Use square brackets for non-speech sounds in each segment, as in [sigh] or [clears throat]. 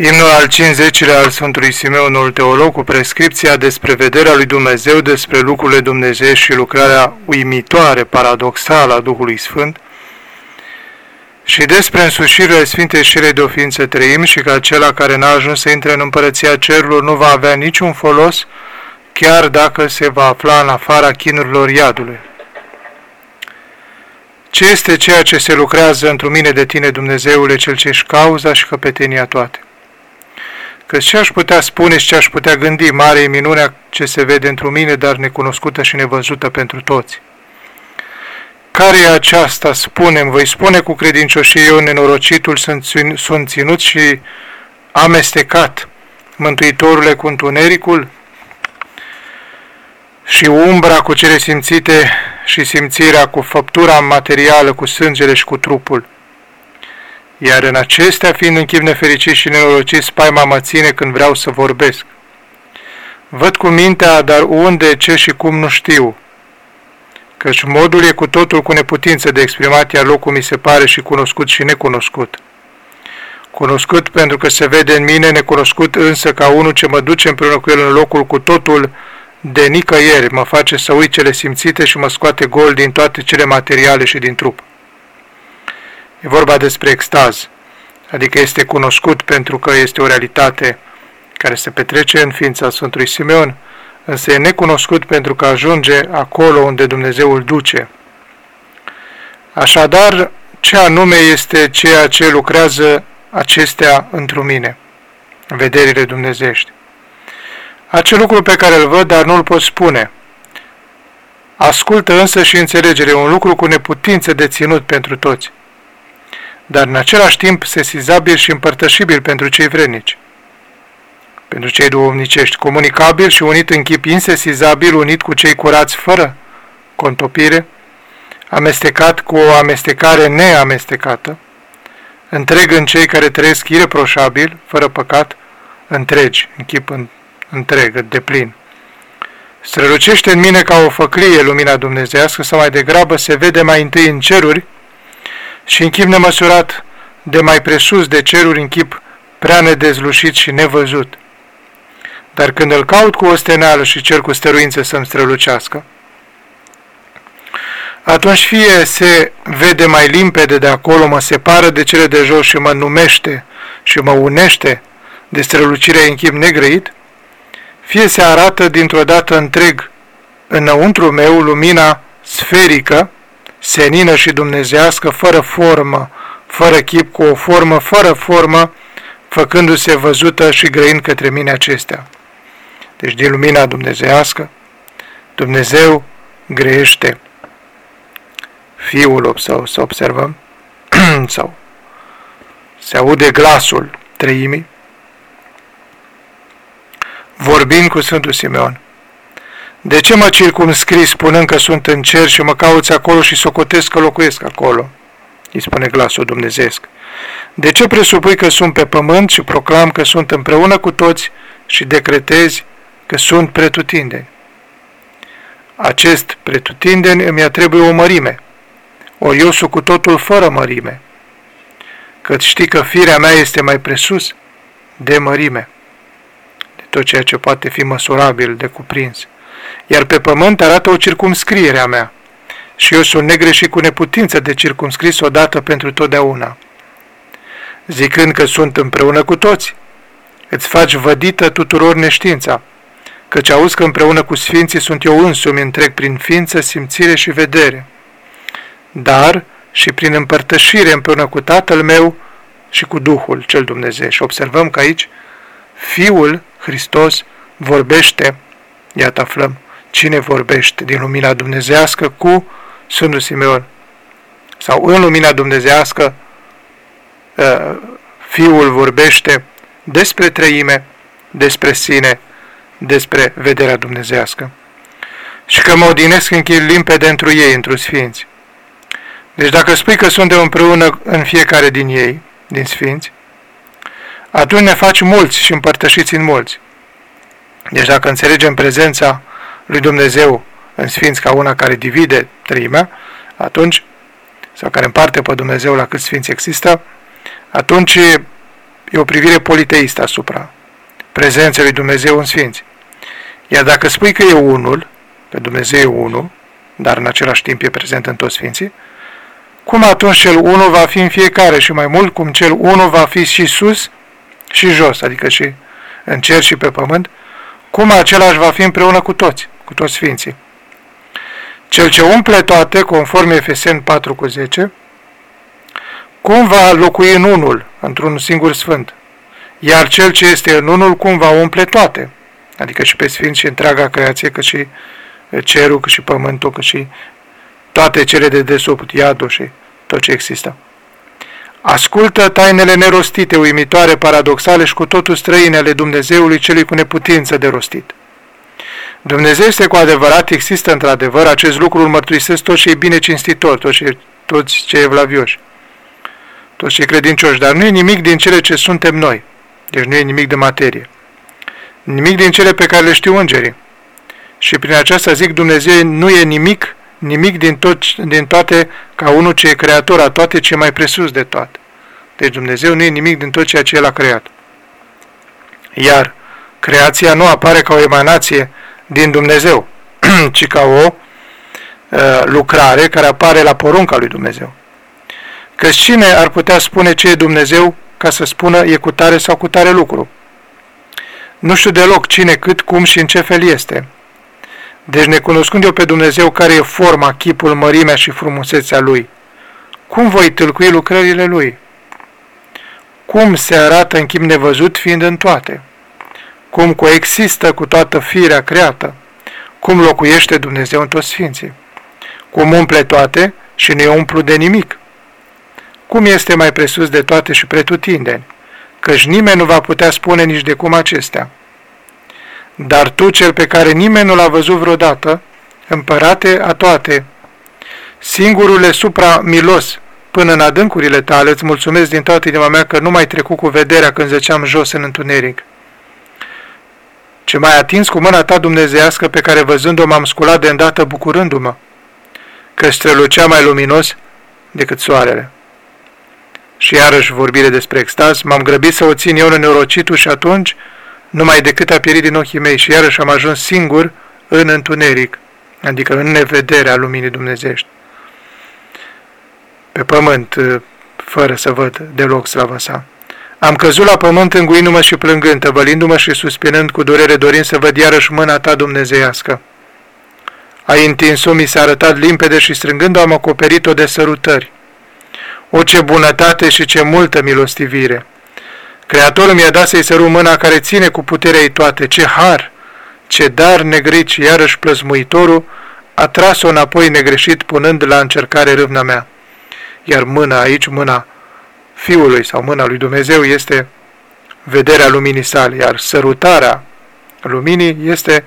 Imnul al 50-lea al Sfântului Simeonul Teolog cu prescripția despre vederea lui Dumnezeu, despre lucrurile Dumnezeu și lucrarea uimitoare, paradoxală a Duhului Sfânt, și despre însușirile Sfintei Șirei de o ființă trăim și că acela care n-a ajuns să intre în împărăția cerurilor nu va avea niciun folos, chiar dacă se va afla în afara chinurilor iadului. Ce este ceea ce se lucrează într mine de tine, Dumnezeule, cel ce-și cauza și căpetenia toate? Că ce aș putea spune și ce aș putea gândi, mare e minunea ce se vede într mine, dar necunoscută și nevăzută pentru toți. Care e aceasta, spunem, voi spune cu credincioșie eu, nenorocitul sunt ținut și amestecat, Mântuitorule cu întunericul și umbra cu cele simțite și simțirea cu făptura materială, cu sângele și cu trupul. Iar în acestea, fiind în chip nefericit și nenorocit, spaima mă ține când vreau să vorbesc. Văd cu mintea, dar unde, ce și cum nu știu, căci modul e cu totul cu neputință de exprimat, iar locul mi se pare și cunoscut și necunoscut. Cunoscut pentru că se vede în mine, necunoscut însă ca unul ce mă duce împreună cu el în locul cu totul de nicăieri, mă face să uit cele simțite și mă scoate gol din toate cele materiale și din trup. E vorba despre extaz, adică este cunoscut pentru că este o realitate care se petrece în ființa Sfântului Simeon, însă e necunoscut pentru că ajunge acolo unde Dumnezeu îl duce. Așadar, ce anume este ceea ce lucrează acestea într mine, vederile dumnezești? Acel lucru pe care îl văd, dar nu-l pot spune. Ascultă însă și înțelegere, un lucru cu neputință de ținut pentru toți, dar în același timp sesizabil și împărtășibil pentru cei vrednici pentru cei duomnicești, comunicabil și unit în chip insesizabil, unit cu cei curați fără contopire, amestecat cu o amestecare neamestecată, întreg în cei care trăiesc ireproșabil, fără păcat, întregi, în chip în, întreg, de plin. Strălucește în mine ca o făclie lumina dumnezească, sau mai degrabă se vede mai întâi în ceruri și în chip nemăsurat de mai presus de ceruri în chip prea nedezlușit și nevăzut. Dar când îl caut cu o steneală și cer cu stăruință să-mi strălucească, atunci fie se vede mai limpede de acolo, mă separă de cele de jos și mă numește și mă unește de strălucirea în chip negrăit, fie se arată dintr-o dată întreg înăuntru meu lumina sferică, senină și dumnezească, fără formă, fără chip, cu o formă, fără formă, făcându-se văzută și grăind către mine acestea deci din lumina dumnezească, Dumnezeu grește Fiul, sau să observăm, [clears throat] sau se aude glasul treimii, vorbind cu Sfântul Simeon. De ce mă circumscrii spunând că sunt în cer și mă cauți acolo și socotesc că locuiesc acolo? Îi spune glasul dumnezeesc. De ce presupui că sunt pe pământ și proclam că sunt împreună cu toți și decretezi că sunt pretutindeni. Acest pretutindeni îmi atribuie o mărime, ori eu sunt cu totul fără mărime, că știi că firea mea este mai presus de mărime, de tot ceea ce poate fi măsurabil, de cuprins. Iar pe pământ arată o circumscriere a mea, și eu sunt negreșit cu neputință de circumscris odată pentru totdeauna. Zicând că sunt împreună cu toți, îți faci vădită tuturor neștiința, căci auzi că împreună cu sfinții sunt eu însumi întreg prin ființă, simțire și vedere, dar și prin împărtășire împreună cu Tatăl meu și cu Duhul cel Dumnezeu. Și observăm că aici Fiul Hristos vorbește, iată aflăm, cine vorbește din lumina dumnezească cu Sfântul Simeon. Sau în lumina dumnezească ă, Fiul vorbește despre trăime, despre sine, despre vederea dumnezească și că mă odinesc în chil limpede întru ei, întru sfinți. Deci dacă spui că suntem împreună în fiecare din ei, din sfinți, atunci ne faci mulți și împărtășiți în mulți. Deci dacă înțelegem prezența lui Dumnezeu în sfinți ca una care divide trăimea, atunci, sau care împarte pe Dumnezeu la cât sfinți există, atunci e o privire politeistă asupra prezenței lui Dumnezeu în Sfinți. Iar dacă spui că e unul, pe Dumnezeu e unul, dar în același timp e prezent în toți Sfinții, cum atunci cel unul va fi în fiecare și mai mult cum cel unul va fi și sus și jos, adică și în cer și pe pământ, cum același va fi împreună cu toți, cu toți Sfinții. Cel ce umple toate, conform Efesen 4 cu 10, cum va locui în unul, într-un singur sfânt, iar cel ce este în unul, cum va umple toate, adică și pe sfinți și întreaga creație, cât și cerul, cât și pământul, cât și toate cele de desubt, iadul și tot ce există. Ascultă tainele nerostite, uimitoare, paradoxale și cu totul străine ale Dumnezeului celui cu neputință de rostit. Dumnezeu este cu adevărat, există într-adevăr, acest lucru îl mărturisesc toți cei bine cinstitori, toți cei, toți cei evlavioși, toți cei credincioși, dar nu e nimic din cele ce suntem noi, deci nu e nimic de materie, nimic din cele pe care le știu îngerii. Și prin aceasta zic Dumnezeu nu e nimic, nimic din, tot, din toate ca unul ce e creator a toate ce mai presus de toate. Deci Dumnezeu nu e nimic din tot ceea ce El a creat. Iar creația nu apare ca o emanație din Dumnezeu, [clears throat] ci ca o uh, lucrare care apare la porunca lui Dumnezeu. Că cine ar putea spune ce e Dumnezeu ca să spună e cu tare sau cu tare lucru? Nu știu deloc cine, cât, cum și în ce fel este. Deci necunoscând eu pe Dumnezeu care e forma, chipul, mărimea și frumusețea Lui, cum voi tâlcui lucrările Lui? Cum se arată în chip nevăzut fiind în toate? cum coexistă cu toată firea creată, cum locuiește Dumnezeu în toți sfinții, cum umple toate și nu e umplu de nimic, cum este mai presus de toate și pretutindeni, căci nimeni nu va putea spune nici de cum acestea. Dar tu, cel pe care nimeni nu l-a văzut vreodată, împărate a toate, singurule supra-milos, până în adâncurile tale, îți mulțumesc din toată inima mea că nu mai trecut cu vederea când zăceam jos în întuneric ce mai atins cu mâna ta dumnezească pe care văzând-o m-am sculat de îndată bucurându-mă, că strălucea mai luminos decât soarele. Și iarăși vorbire despre extaz, m-am grăbit să o țin eu în neurocitul și atunci, numai decât a pierit din ochii mei și iarăși am ajuns singur în întuneric, adică în nevederea luminii dumnezești. Pe pământ, fără să văd deloc slava sa. Am căzut la pământ înguindu-mă și plângând, tăvălindu-mă și suspinând cu durere dorind să văd iarăși mâna ta dumnezeiască. Ai întins-o, mi s-a arătat limpede și strângând-o am acoperit-o de sărutări. O, ce bunătate și ce multă milostivire! Creatorul mi-a dat să-i săru mâna care ține cu puterea ei toate. Ce har! Ce dar negrici, iarăși plăzmuitorul, a tras-o înapoi negreșit, punând la încercare râvna mea. Iar mâna aici, mâna Fiului sau mâna lui Dumnezeu este vederea luminii sale, iar sărutarea luminii este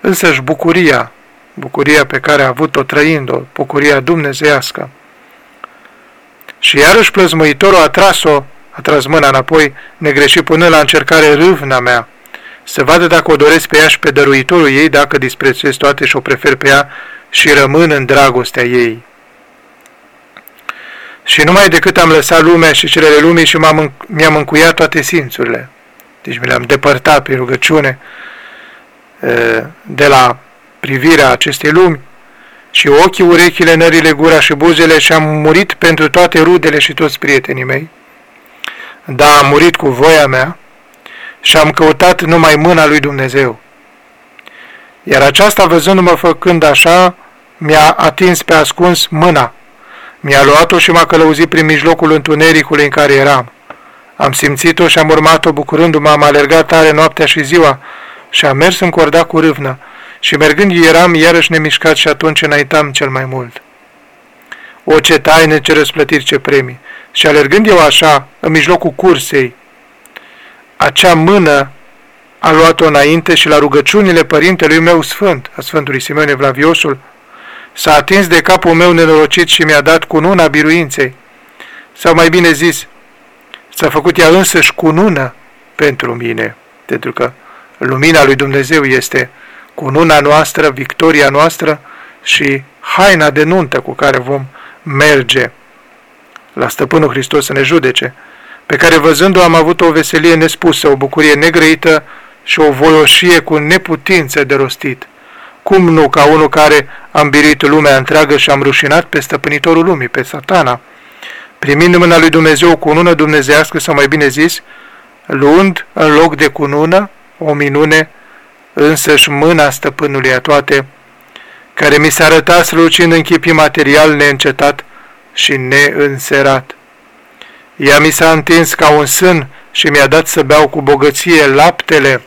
însăși bucuria, bucuria pe care a avut-o trăind-o, bucuria dumnezeiască. Și iarăși plăzmăitorul a tras-o, a tras mâna înapoi, negreșit până la încercare râvna mea, să vadă dacă o doresc pe ea și pe dăruitorul ei, dacă disprețuiesc toate și o prefer pe ea și rămân în dragostea ei. Și numai decât am lăsat lumea și celele lumii și m-am, mi-am încuiat toate simțurile. Deci mi le-am depărtat prin rugăciune de la privirea acestei lumi și ochii, urechile, nările, gura și buzele și am murit pentru toate rudele și toți prietenii mei. Da, am murit cu voia mea și am căutat numai mâna lui Dumnezeu. Iar aceasta, văzându-mă făcând așa, mi-a atins pe ascuns mâna mi-a luat-o și m-a călăuzit prin mijlocul întunericului în care eram. Am simțit-o și am urmat-o bucurându-mă, am alergat tare noaptea și ziua și am mers încordat cu râvnă și mergând eram iarăși nemișcat și atunci înaintam cel mai mult. O, ce taine, ce răsplătiri, ce premii! Și alergând eu așa, în mijlocul cursei, acea mână a luat-o înainte și la rugăciunile părintelui meu sfânt, a Sfântului Simeone Vlaviosul, S-a atins de capul meu nenorocit și mi-a dat cununa biruinței. Sau mai bine zis, s-a făcut ea însăși cunună pentru mine, pentru că lumina lui Dumnezeu este cununa noastră, victoria noastră și haina de nuntă cu care vom merge la Stăpânul Hristos să ne judece, pe care văzându-o am avut o veselie nespusă, o bucurie negrăită și o voioșie cu neputință de rostit. Cum nu ca unul care am biruit lumea întreagă și am rușinat pe stăpânitorul lumii, pe satana, primind mâna lui Dumnezeu cu cunună dumnezească, sau mai bine zis, luând în loc de cunună o minune, însăși mâna stăpânului a toate, care mi s-a arătat strălucind în chip material neîncetat și neînserat. Ea mi s-a întins ca un sân și mi-a dat să beau cu bogăție laptele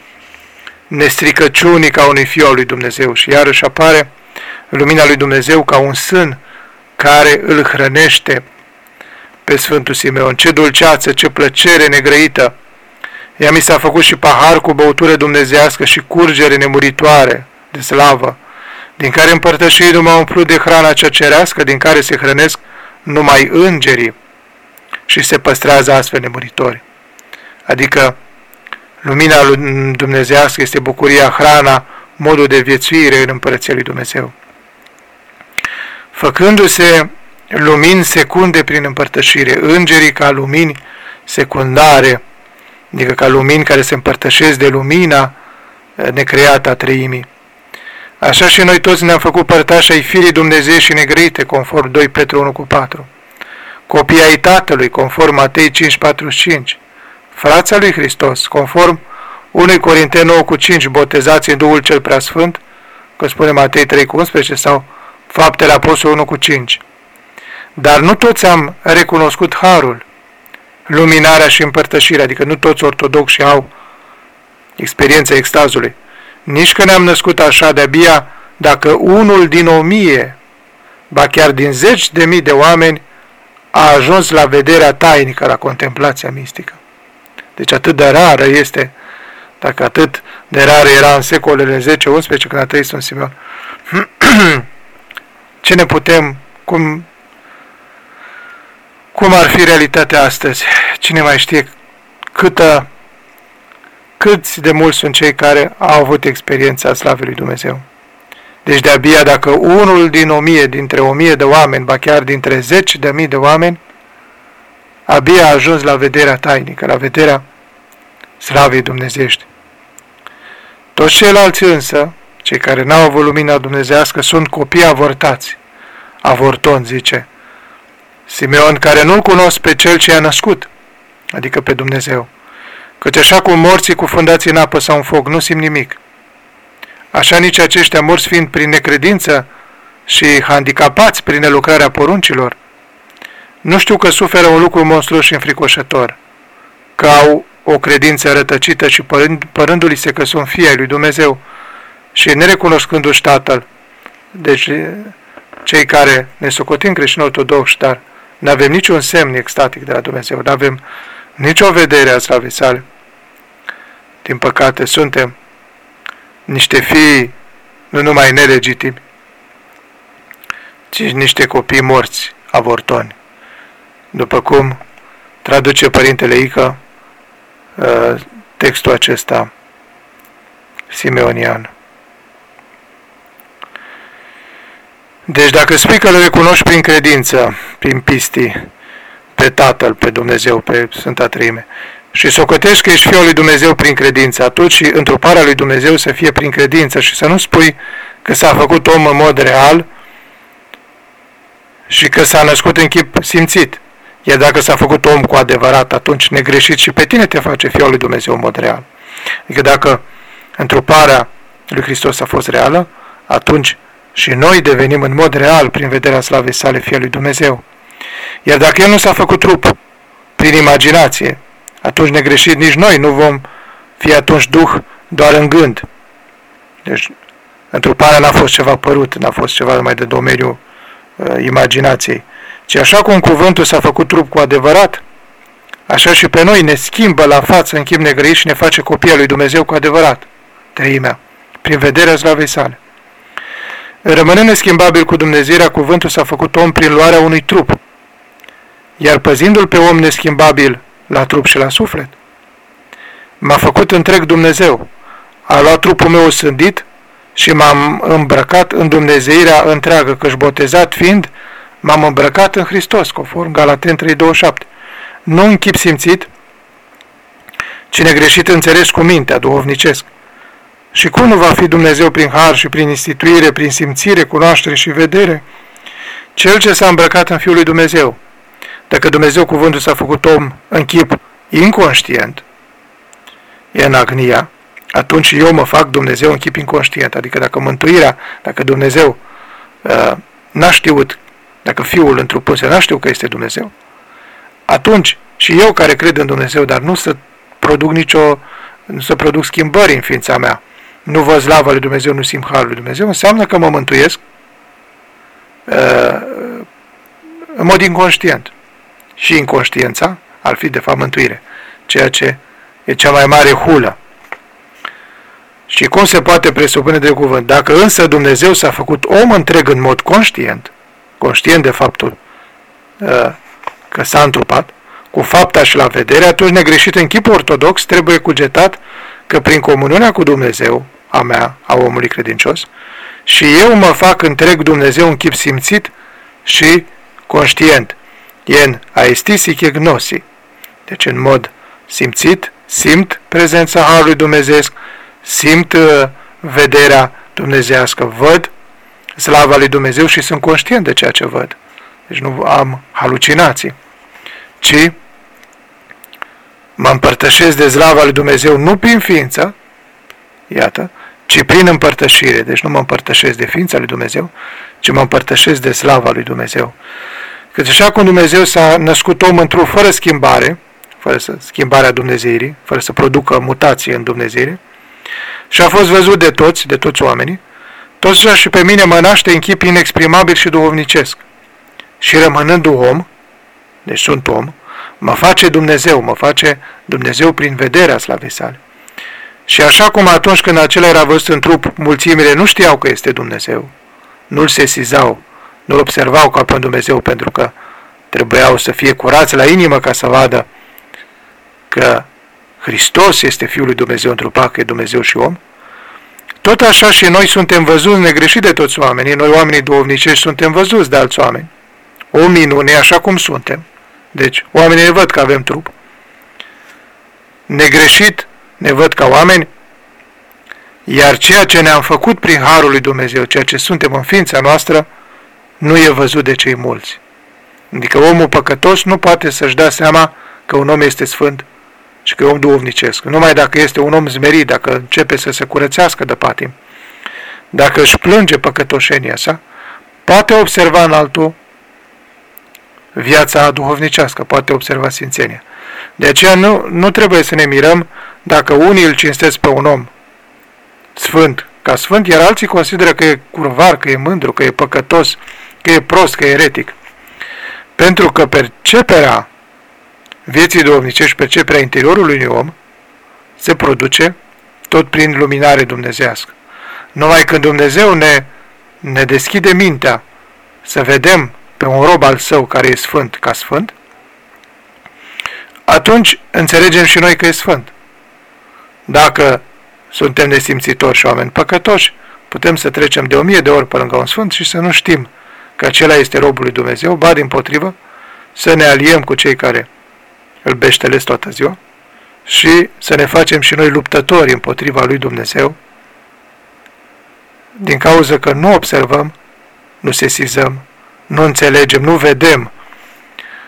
nestricăciunii ca unui fiu al lui Dumnezeu și iarăși apare lumina lui Dumnezeu ca un sân care îl hrănește pe Sfântul Simeon. Ce dulceață, ce plăcere negrăită! Ea mi s-a făcut și pahar cu băutură dumnezească și curgere nemuritoare de slavă, din care împărtășindu-mă umplut de hrana cea cerească, din care se hrănesc numai îngerii și se păstrează astfel nemuritori. Adică lumina lui dumnezească este bucuria, hrana, modul de viețuire în împărăția lui Dumnezeu. Făcându-se lumini secunde prin împărtășire, îngerii ca lumini secundare, adică ca lumini care se împărtășesc de lumina necreată a treimii. Așa și noi toți ne-am făcut părtași ai firii Dumnezeu și negrite, conform 2 Petru 1 cu 4. Copii ai Tatălui, conform Matei 5, 45. Frața lui Hristos, conform 1 Corinteni 9 cu 5, botezați în Duhul cel Preasfânt, că spune Matei 3 cu 11, sau Faptele Apostolului 1 cu 5. Dar nu toți am recunoscut harul, luminarea și împărtășirea, adică nu toți ortodoxi au experiența extazului. Nici că ne-am născut așa de-abia dacă unul din o mie, ba chiar din zeci de mii de oameni, a ajuns la vederea tainică, la contemplația mistică. Deci atât de rară este, dacă atât de rară era în secolele 10-11 când a trăit Sfânt Simeon. [clears throat] Ce ne putem, cum, cum ar fi realitatea astăzi? Cine mai știe câtă câți de mulți sunt cei care au avut experiența slavei lui Dumnezeu. Deci de-abia dacă unul din o mie, dintre o mie de oameni, ba chiar dintre zeci de mii de oameni, abia a ajuns la vederea tainică, la vederea slavei dumnezești. Toți ceilalți însă, cei care n-au avut lumina dumnezească, sunt copii avortați. Avorton, zice Simeon, care nu-L cunosc pe Cel ce a născut, adică pe Dumnezeu. Căci așa cum morții cufundați în apă sau în foc nu simt nimic, așa nici aceștia morți fiind prin necredință și handicapați prin nelucrarea poruncilor, nu știu că suferă un lucru monstruos și înfricoșător, că au o credință rătăcită și părând, părându-li se că sunt fii ai lui Dumnezeu și nerecunoscându-și Tatăl, deci cei care ne socotim creștini ortodoxi, dar nu avem niciun semn extatic de la Dumnezeu, nu avem nicio vedere a slavei sale. Din păcate, suntem niște fii nu numai nelegitimi, ci niște copii morți, avortoni. După cum traduce Părintele Ică uh, textul acesta simeonian. Deci dacă spui că le recunoști prin credință, prin pistii, pe Tatăl, pe Dumnezeu, pe Sfânta Trime, și socotești că ești Fiul lui Dumnezeu prin credință, atunci și întruparea lui Dumnezeu să fie prin credință și să nu spui că s-a făcut om în mod real și că s-a născut în chip simțit. Iar dacă s-a făcut om cu adevărat, atunci negreșit și pe tine te face Fiul lui Dumnezeu în mod real. Adică dacă întruparea lui Hristos a fost reală, atunci și noi devenim în mod real prin vederea slavei sale Fiul lui Dumnezeu. Iar dacă El nu s-a făcut trup prin imaginație, atunci negreșit nici noi nu vom fi atunci duh doar în gând. Deci, întruparea n-a fost ceva părut, n-a fost ceva mai de domeniul uh, imaginației, ci așa cum cuvântul s-a făcut trup cu adevărat, așa și pe noi ne schimbă la față în chip negrăit și ne face copia lui Dumnezeu cu adevărat, treimea, prin vederea slavei sale. Rămânând neschimbabil cu Dumnezeirea, cuvântul s-a făcut om prin luarea unui trup, iar păzindu-l pe om neschimbabil la trup și la suflet. M-a făcut întreg Dumnezeu. A luat trupul meu sândit și m-am îmbrăcat în Dumnezeirea întreagă, căci botezat fiind, m-am îmbrăcat în Hristos, conform Galaten 3.28. Nu în chip simțit, Cine greșit înțeles cu mintea, duhovnicesc. Și cum nu va fi Dumnezeu prin har și prin instituire, prin simțire, cunoaștere și vedere? Cel ce s-a îmbrăcat în Fiul lui Dumnezeu. Dacă Dumnezeu cuvântul s-a făcut om în chip inconștient, e în agnia, atunci eu mă fac Dumnezeu în chip inconștient. Adică dacă mântuirea, dacă Dumnezeu uh, n-a știut, dacă Fiul întrupânse n-a știut că este Dumnezeu, atunci și eu care cred în Dumnezeu, dar nu să produc nicio, nu să produc schimbări în ființa mea, nu văd slava lui Dumnezeu, nu simt harul lui Dumnezeu, înseamnă că mă mântuiesc uh, în mod inconștient. Și inconștiența ar fi de fapt mântuire, ceea ce e cea mai mare hulă. Și cum se poate presupune de cuvânt? Dacă însă Dumnezeu s-a făcut om întreg în mod conștient, conștient de faptul uh, că s-a întrupat, cu fapta și la vedere, atunci negreșit în chip ortodox trebuie cugetat că prin comuniunea cu Dumnezeu, a mea, a omului credincios, și eu mă fac întreg Dumnezeu în chip simțit și conștient. En aestisic gnosi. Deci în mod simțit, simt prezența Harului Dumnezeu, simt uh, vederea dumnezească, văd slava lui Dumnezeu și sunt conștient de ceea ce văd. Deci nu am halucinații, ci mă împărtășesc de slava lui Dumnezeu nu prin ființă, iată, ci prin împărtășire. Deci nu mă împărtășesc de ființa lui Dumnezeu, ci mă împărtășesc de slava lui Dumnezeu. Căci așa cum Dumnezeu s-a născut om într-o fără schimbare, fără să, schimbarea Dumnezeirii, fără să producă mutație în Dumnezeire, și a fost văzut de toți, de toți oamenii, tot așa și pe mine mă naște în chip inexprimabil și duhovnicesc. Și rămânând om, deci sunt om, mă face Dumnezeu, mă face Dumnezeu prin vederea slavei sale. Și așa cum atunci când acela era văzut în trup, mulțimile nu știau că este Dumnezeu, nu-l sesizau, nu-l observau ca pe Dumnezeu pentru că trebuiau să fie curați la inimă ca să vadă că Hristos este Fiul lui Dumnezeu întrupat, că e Dumnezeu și om, tot așa și noi suntem văzuți negreșit de toți oamenii, noi oamenii duhovnicești suntem văzuți de alți oameni. O minune, așa cum suntem. Deci, oamenii ne văd că avem trup. Negreșit ne văd ca oameni, iar ceea ce ne-am făcut prin Harul lui Dumnezeu, ceea ce suntem în ființa noastră, nu e văzut de cei mulți. Adică omul păcătos nu poate să-și dea seama că un om este sfânt și că e om duhovnicesc. Numai dacă este un om zmerit, dacă începe să se curățească de patim, dacă își plânge păcătoșenia sa, poate observa în altul viața duhovnicească, poate observa sfințenia. De aceea nu, nu trebuie să ne mirăm dacă unii îl cinstesc pe un om sfânt ca sfânt, iar alții consideră că e curvar, că e mândru, că e păcătos, că e prost, că e eretic. Pentru că perceperea vieții duhovnicești, perceperea interiorului unui om, se produce tot prin luminare dumnezească. Numai când Dumnezeu ne, ne deschide mintea să vedem pe un rob al său care e sfânt ca sfânt, atunci înțelegem și noi că e sfânt. Dacă suntem nesimțitori și oameni păcătoși, putem să trecem de o mie de ori pe lângă un sfânt și să nu știm că acela este robul lui Dumnezeu, ba din potrivă, să ne aliem cu cei care îl beștelesc toată ziua și să ne facem și noi luptători împotriva lui Dumnezeu, din cauza că nu observăm, nu sesizăm, nu înțelegem, nu vedem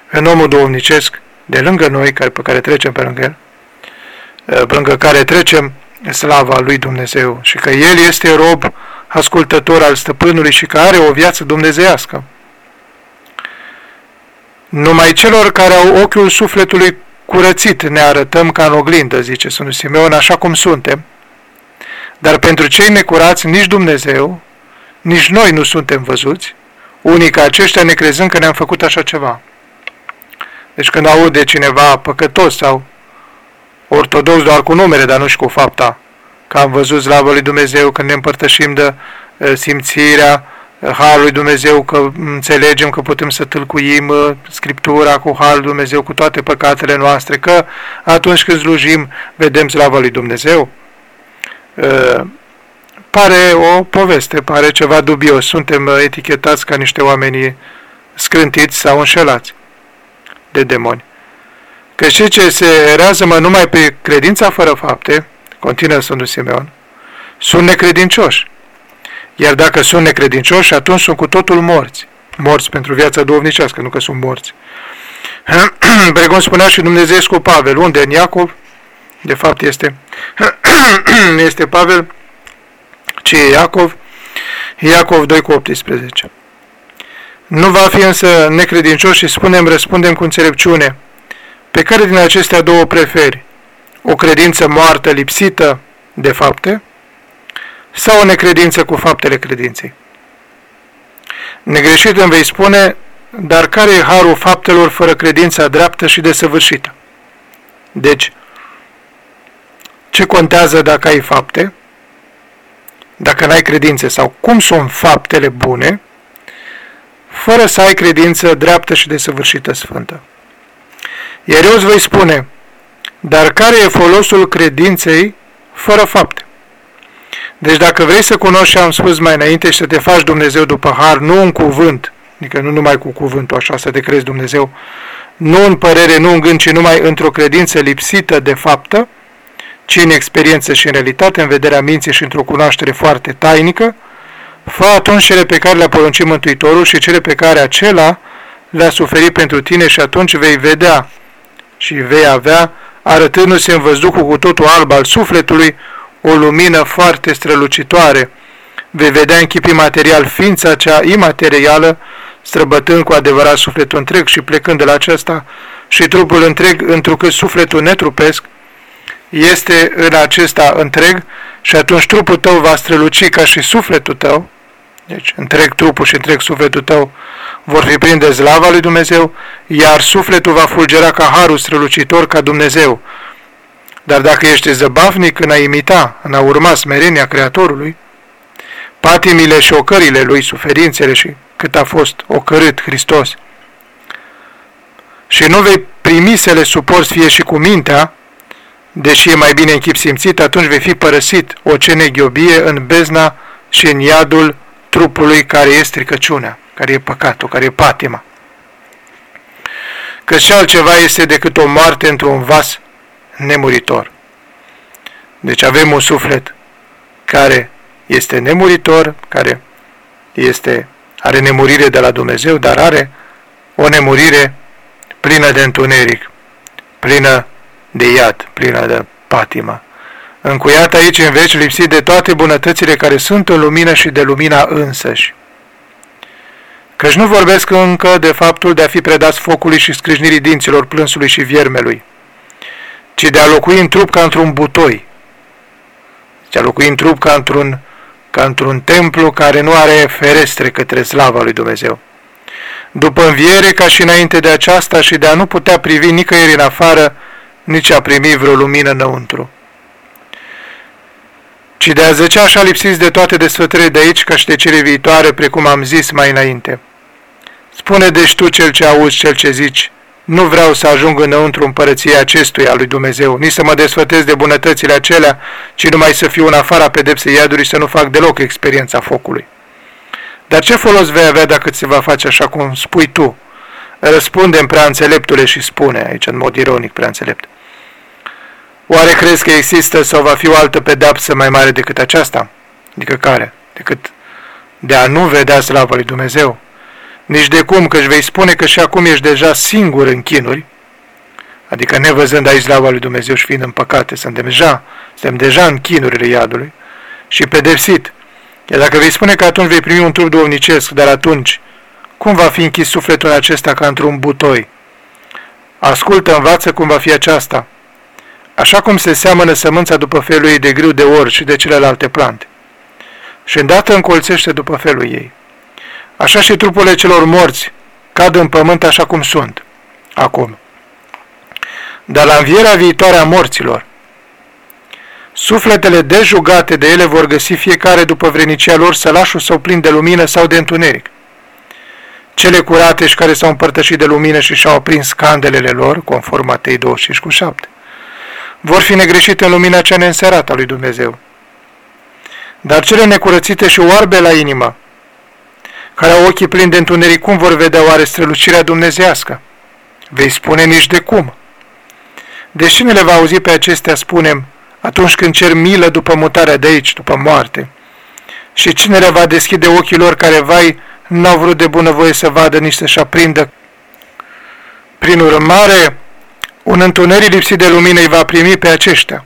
în omul duhovnicesc de lângă noi, care, pe care trecem pe lângă el, pe lângă care trecem slava lui Dumnezeu și că el este rob ascultător al stăpânului și că are o viață dumnezeiască. Numai celor care au ochiul sufletului curățit ne arătăm ca în oglindă, zice Sfântul Simeon, așa cum suntem. Dar pentru cei necurați, nici Dumnezeu, nici noi nu suntem văzuți, unii ca aceștia ne crezând că ne-am făcut așa ceva. Deci când aude cineva păcătos sau ortodox doar cu numere, dar nu și cu fapta, că am văzut slavă lui Dumnezeu, când ne împărtășim de uh, simțirea Harul lui Dumnezeu, că înțelegem că putem să tâlcuim uh, Scriptura cu Harul lui Dumnezeu, cu toate păcatele noastre, că atunci când slujim vedem slava lui Dumnezeu. Uh, pare o poveste, pare ceva dubios. Suntem etichetați ca niște oameni scrântiți sau înșelați de demoni. că cei ce se rează numai pe credința fără fapte, continuă Sfântul Simeon, sunt necredincioși. Iar dacă sunt necredincioși, atunci sunt cu totul morți. Morți pentru viața duhovnicească, nu că sunt morți. [clears throat] Precum spunea și Dumnezeu cu Pavel, unde în Iacov, de fapt este, [clears throat] este Pavel, ce e Iacov, Iacov 2 cu 18. Nu va fi însă necredincios și spunem, răspundem cu înțelepciune. Pe care din acestea două preferi? O credință moartă, lipsită de fapte? Sau o necredință cu faptele credinței? Negreșit îmi vei spune, dar care e harul faptelor fără credința dreaptă și desăvârșită? Deci, ce contează dacă ai fapte? Dacă n-ai credințe sau cum sunt faptele bune, fără să ai credință dreaptă și desăvârșită sfântă. Iar eu îți voi spune, dar care e folosul credinței fără fapte? Deci dacă vrei să cunoști ce am spus mai înainte și să te faci Dumnezeu după har, nu în cuvânt, adică nu numai cu cuvântul așa să te crezi Dumnezeu, nu în părere, nu în gând, ci numai într-o credință lipsită de faptă, ci în experiență și în realitate, în vederea minții și într-o cunoaștere foarte tainică, fă atunci cele pe care le-a poruncit Mântuitorul și cele pe care acela le-a suferit pentru tine și atunci vei vedea și vei avea, arătându-se în văzducul cu totul alb al sufletului, o lumină foarte strălucitoare. Vei vedea în chip imaterial ființa cea imaterială, străbătând cu adevărat sufletul întreg și plecând de la acesta și trupul întreg, întrucât sufletul netrupesc este în acesta întreg și atunci trupul tău va străluci ca și sufletul tău, deci întreg trupul și întreg sufletul tău vor fi plini de slava lui Dumnezeu, iar sufletul va fulgera ca harul strălucitor ca Dumnezeu. Dar dacă ești zăbavnic în a imita, în a urma smerenia Creatorului, patimile și ocările lui, suferințele și cât a fost ocărât Hristos, și nu vei primi să le suporți fie și cu mintea, deși e mai bine în chip simțit, atunci vei fi părăsit o ceneghiobie în bezna și în iadul trupului care e stricăciunea, care e păcatul, care e patima. Că și altceva este decât o moarte într-un vas nemuritor. Deci avem un suflet care este nemuritor, care este, are nemurire de la Dumnezeu, dar are o nemurire plină de întuneric, plină de iad, plină de patimă. Încuiat aici în veci, lipsit de toate bunătățile care sunt în lumină și de lumina însăși. Căci nu vorbesc încă de faptul de a fi predați focului și scrâșnirii dinților plânsului și viermelui, ci de a locui în trup ca într-un butoi, de a locui în trup ca într-un ca într-un templu care nu are ferestre către slava lui Dumnezeu. După înviere, ca și înainte de aceasta și de a nu putea privi nicăieri în afară, nici a primi vreo lumină înăuntru. Ci de a zecea așa lipsiți de toate desfătările de aici, ca și de cele viitoare, precum am zis mai înainte. Spune deci tu cel ce auzi, cel ce zici, nu vreau să ajung înăuntru împărăției acestuia lui Dumnezeu, nici să mă desfătez de bunătățile acelea, ci numai să fiu în afara pedepsei iadului și să nu fac deloc experiența focului. Dar ce folos vei avea dacă ți se va face așa cum spui tu? Răspundem prea înțeleptule și spune, aici în mod ironic prea înțelept. Oare crezi că există sau va fi o altă pedapsă mai mare decât aceasta? Adică care? Decât de a nu vedea slava lui Dumnezeu? Nici de cum, că își vei spune că și acum ești deja singur în chinuri, adică nevăzând aici slava lui Dumnezeu și fiind în păcate, suntem deja, suntem deja în chinurile iadului și pedepsit. Iar dacă vei spune că atunci vei primi un trup duovnicesc, dar atunci, cum va fi închis sufletul acesta ca într-un butoi? Ascultă, învață cum va fi aceasta așa cum se seamănă sămânța după felul ei de grâu de ori și de celelalte plante. Și îndată încolțește după felul ei. Așa și trupurile celor morți cad în pământ așa cum sunt, acum. Dar la învierea viitoare a morților, sufletele dejugate de ele vor găsi fiecare după vrenicia lor sălașul sau plin de lumină sau de întuneric. Cele curate și care s-au împărtășit de lumină și și-au aprins candelele lor, conform Matei 25 cu 7 vor fi negreșite în lumina cea neînserată a lui Dumnezeu. Dar cele necurățite și oarbe la inimă, care au ochii plini de întuneric, cum vor vedea oare strălucirea dumnezească? Vei spune nici de cum. Deci cine le va auzi pe acestea, spunem, atunci când cer milă după mutarea de aici, după moarte? Și cine le va deschide ochii lor care, vai, n-au vrut de bunăvoie să vadă, nici să-și aprindă? Prin urmare, un întuneric lipsit de lumină îi va primi pe aceștia.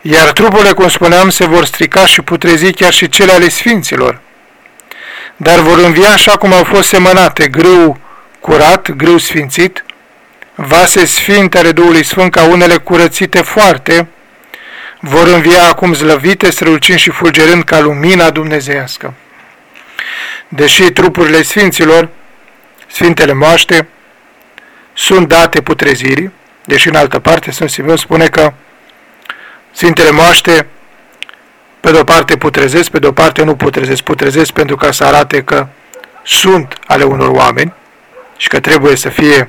Iar trupurile, cum spuneam, se vor strica și putrezi chiar și cele ale sfinților. Dar vor învia așa cum au fost semănate, grâu curat, grâu sfințit, vase sfinte ale Duhului Sfânt ca unele curățite foarte, vor învia acum zlăvite, strălucind și fulgerând ca lumina dumnezeiască. Deși trupurile sfinților, sfintele moaște, sunt date putrezirii, deși în altă parte Sfânt Simeon spune că Sfintele moaște pe de o parte putrezesc, pe de o parte nu putrezesc. Putrezesc pentru ca să arate că sunt ale unor oameni și că trebuie să fie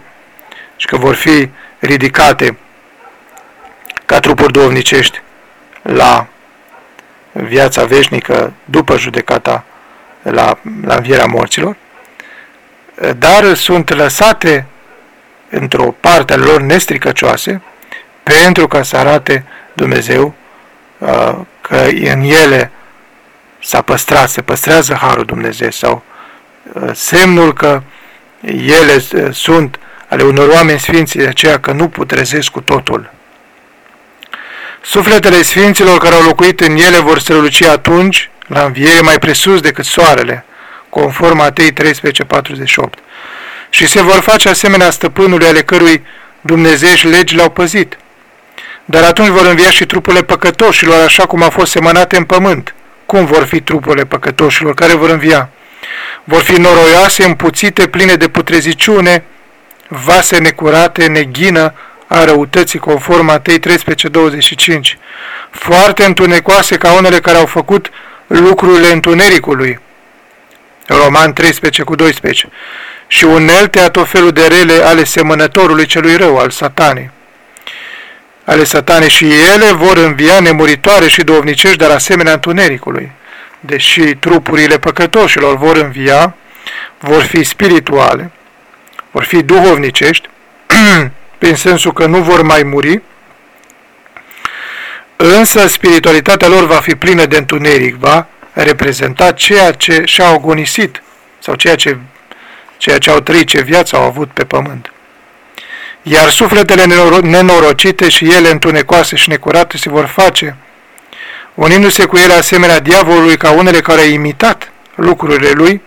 și că vor fi ridicate ca trupuri duovnicești la viața veșnică după judecata la, la învierea morților, dar sunt lăsate într-o parte ale lor nestricăcioase pentru ca să arate Dumnezeu uh, că în ele s-a păstrat, se păstrează Harul Dumnezeu sau uh, semnul că ele uh, sunt ale unor oameni sfinți, de aceea că nu putrezesc cu totul. Sufletele sfinților care au locuit în ele vor străluci atunci, la înviere, mai presus decât soarele, conform Matei 13:48, și se vor face asemenea stăpânului ale cărui Dumnezeu și legi l-au păzit. Dar atunci vor învia și trupurile păcătoșilor, așa cum au fost semănate în pământ. Cum vor fi trupurile păcătoșilor care vor învia? Vor fi noroioase, împuțite, pline de putreziciune, vase necurate, neghină a răutății, conform Matei 13:25, foarte întunecoase ca unele care au făcut lucrurile întunericului. Roman 13 cu 12 și unelte a tot felul de rele ale semănătorului celui rău, al satanei ale satanei și ele vor învia nemuritoare și dovnicești, dar asemenea întunericului. Deși trupurile păcătoșilor vor învia, vor fi spirituale, vor fi duhovnicești, [clears throat] prin sensul că nu vor mai muri, însă spiritualitatea lor va fi plină de întuneric, va reprezenta ceea ce și-au agonisit sau ceea ce, ceea ce au trăit, ce viață au avut pe pământ iar sufletele nenorocite și ele întunecoase și necurate se vor face, unindu-se cu ele asemenea diavolului ca unele care au imitat lucrurile lui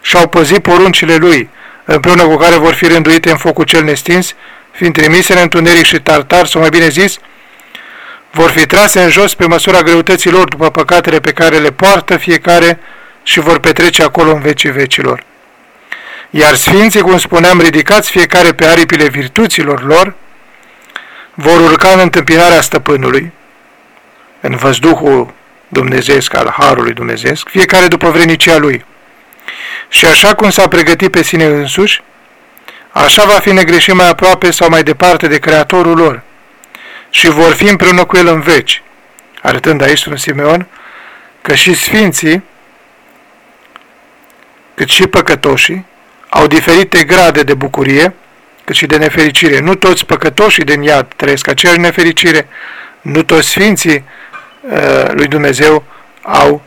și au păzit poruncile lui, împreună cu care vor fi rânduite în focul cel nestins, fiind trimise în întuneric și tartar, sau mai bine zis, vor fi trase în jos pe măsura greutății lor după păcatele pe care le poartă fiecare și vor petrece acolo în vecii vecilor. Iar sfinții, cum spuneam, ridicați fiecare pe aripile virtuților lor, vor urca în întâmpinarea stăpânului, în văzduhul dumnezeesc al Harului dumnezeesc, fiecare după vrenicia lui. Și așa cum s-a pregătit pe sine însuși, așa va fi negreșit mai aproape sau mai departe de Creatorul lor și vor fi împreună cu el în veci, arătând aici un Simeon că și sfinții, cât și păcătoșii, au diferite grade de bucurie, cât și de nefericire. Nu toți păcătoșii din iad trăiesc aceeași nefericire, nu toți sfinții uh, lui Dumnezeu au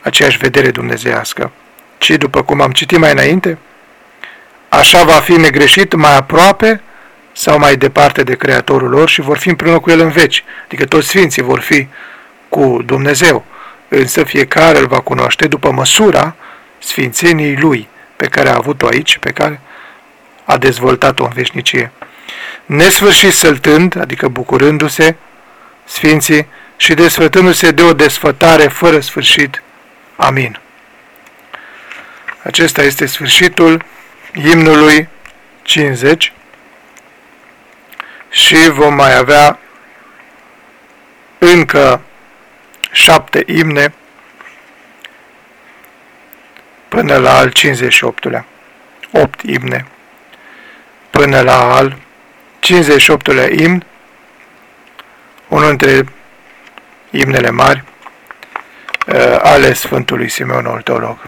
aceeași vedere dumnezească. Ci, după cum am citit mai înainte, așa va fi negreșit mai aproape sau mai departe de Creatorul lor și vor fi împreună cu El în veci. Adică toți sfinții vor fi cu Dumnezeu, însă fiecare îl va cunoaște după măsura sfințeniei Lui pe care a avut-o aici, pe care a dezvoltat-o în veșnicie. Nesfârșit săltând, adică bucurându-se, Sfinții, și desfătându-se de o desfătare fără sfârșit. Amin. Acesta este sfârșitul imnului 50 și vom mai avea încă șapte imne până la al 58-lea, 8 imne, până la al 58-lea imn, unul dintre imnele mari uh, ale Sfântului Simeon Teolog.